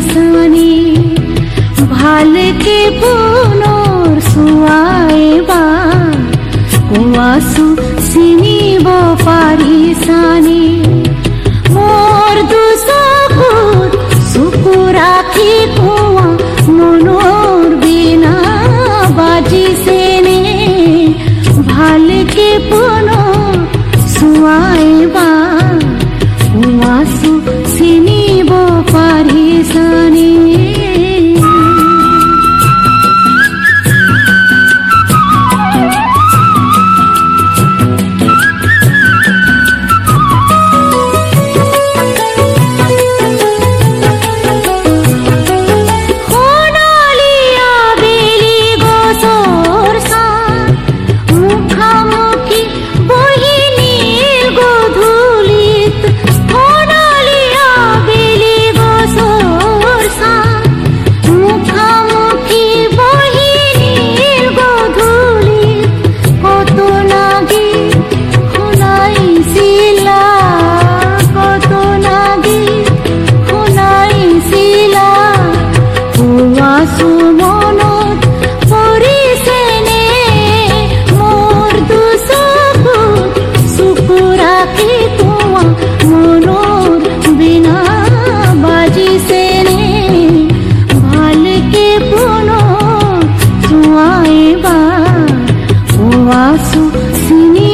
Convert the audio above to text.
सानी भाल के पुनोर सुआए बा कुआसु सिनी बो पारी सानी। ఆకాశం సినీ